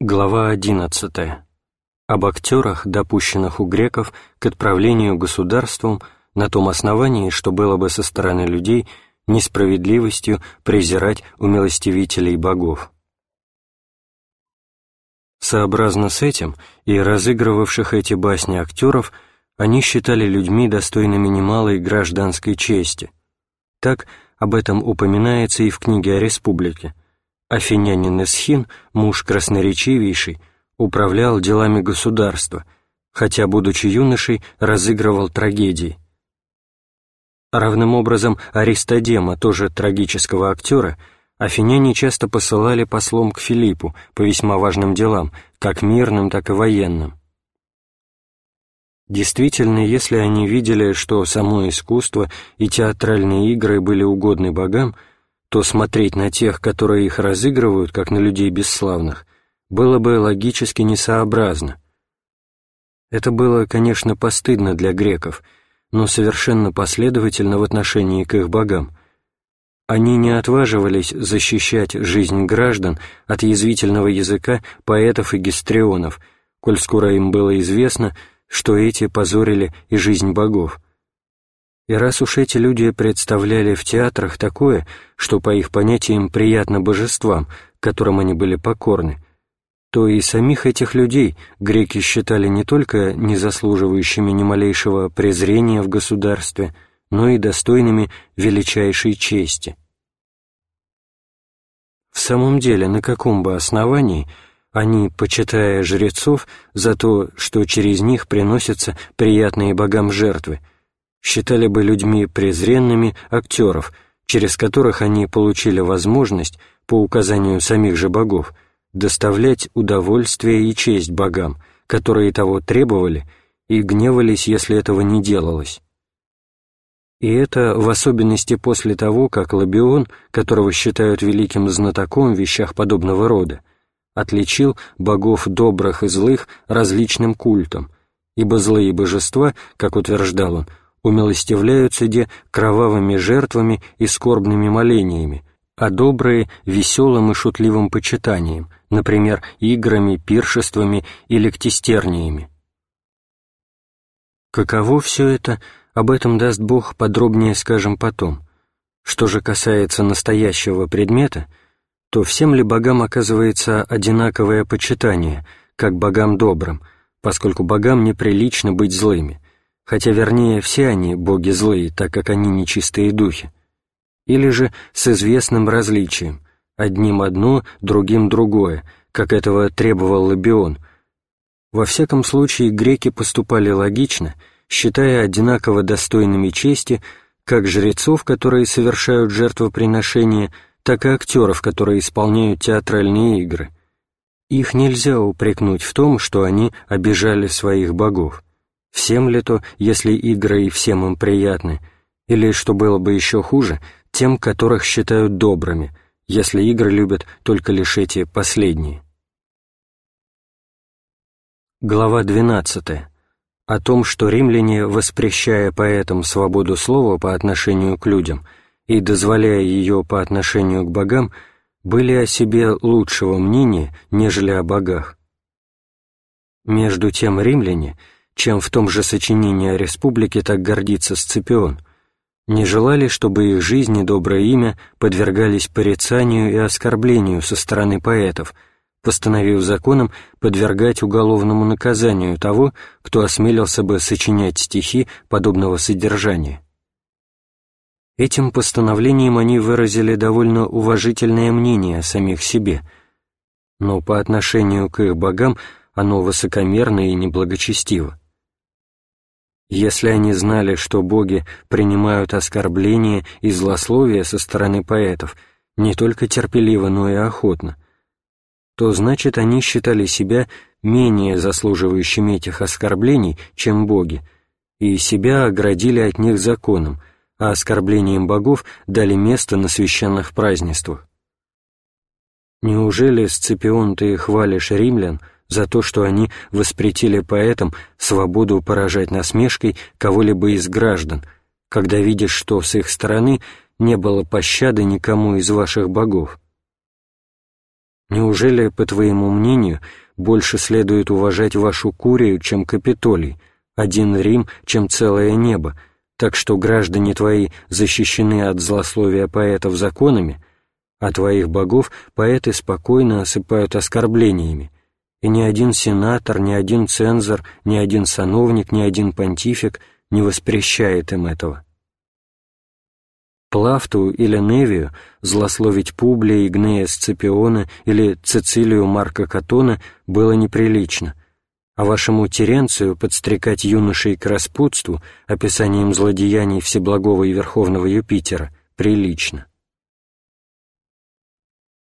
Глава 11. Об актерах, допущенных у греков к отправлению государством на том основании, что было бы со стороны людей несправедливостью презирать умилостивителей богов. Сообразно с этим и разыгрывавших эти басни актеров они считали людьми достойными немалой гражданской чести. Так об этом упоминается и в книге о республике – Афинянин Эсхин, муж красноречивейший, управлял делами государства, хотя, будучи юношей, разыгрывал трагедии. Равным образом Аристодема, тоже трагического актера, афиняне часто посылали послом к Филиппу по весьма важным делам, как мирным, так и военным. Действительно, если они видели, что само искусство и театральные игры были угодны богам, то смотреть на тех, которые их разыгрывают, как на людей бесславных, было бы логически несообразно. Это было, конечно, постыдно для греков, но совершенно последовательно в отношении к их богам. Они не отваживались защищать жизнь граждан от язвительного языка поэтов и гистрионов, коль скоро им было известно, что эти позорили и жизнь богов. И раз уж эти люди представляли в театрах такое, что по их понятиям приятно божествам, которым они были покорны, то и самих этих людей греки считали не только незаслуживающими ни малейшего презрения в государстве, но и достойными величайшей чести. В самом деле, на каком бы основании они, почитая жрецов за то, что через них приносятся приятные богам жертвы, считали бы людьми презренными актеров, через которых они получили возможность, по указанию самих же богов, доставлять удовольствие и честь богам, которые того требовали, и гневались, если этого не делалось. И это в особенности после того, как Лабион, которого считают великим знатоком в вещах подобного рода, отличил богов добрых и злых различным культом, ибо злые божества, как утверждал он, умилостивляются де кровавыми жертвами и скорбными молениями, а добрые — веселым и шутливым почитанием, например, играми, пиршествами или ктистерниями. Каково все это, об этом даст Бог подробнее скажем потом. Что же касается настоящего предмета, то всем ли богам оказывается одинаковое почитание, как богам добрым, поскольку богам неприлично быть злыми, хотя вернее все они боги злые, так как они нечистые духи, или же с известным различием, одним одно, другим другое, как этого требовал Лабион. Во всяком случае, греки поступали логично, считая одинаково достойными чести как жрецов, которые совершают жертвоприношения, так и актеров, которые исполняют театральные игры. Их нельзя упрекнуть в том, что они обижали своих богов. Всем ли то, если игры и всем им приятны, или, что было бы еще хуже, тем, которых считают добрыми, если игры любят только лишь эти последние. Глава 12. О том, что римляне, воспрещая поэтам свободу слова по отношению к людям и дозволяя ее по отношению к богам, были о себе лучшего мнения, нежели о богах. Между тем римляне — чем в том же сочинении о республике так гордится Сципион, не желали, чтобы их жизнь и доброе имя подвергались порицанию и оскорблению со стороны поэтов, постановив законом подвергать уголовному наказанию того, кто осмелился бы сочинять стихи подобного содержания. Этим постановлением они выразили довольно уважительное мнение о самих себе, но по отношению к их богам оно высокомерно и неблагочестиво. Если они знали, что боги принимают оскорбления и злословия со стороны поэтов не только терпеливо, но и охотно, то значит они считали себя менее заслуживающими этих оскорблений, чем боги, и себя оградили от них законом, а оскорблениям богов дали место на священных празднествах. Неужели, Сципион, ты хвалишь римлян, за то, что они воспретили поэтам свободу поражать насмешкой кого-либо из граждан, когда видишь, что с их стороны не было пощады никому из ваших богов. Неужели, по твоему мнению, больше следует уважать вашу Курию, чем Капитолий, один Рим, чем целое небо, так что граждане твои защищены от злословия поэтов законами, а твоих богов поэты спокойно осыпают оскорблениями, и ни один сенатор, ни один цензор, ни один сановник, ни один понтифик не воспрещает им этого. Плафту или Невию злословить Публия Игнея Сципиона или Цицилию Марка Катона было неприлично, а вашему Теренцию подстрекать юношей к распутству описанием злодеяний Всеблагого и Верховного Юпитера прилично.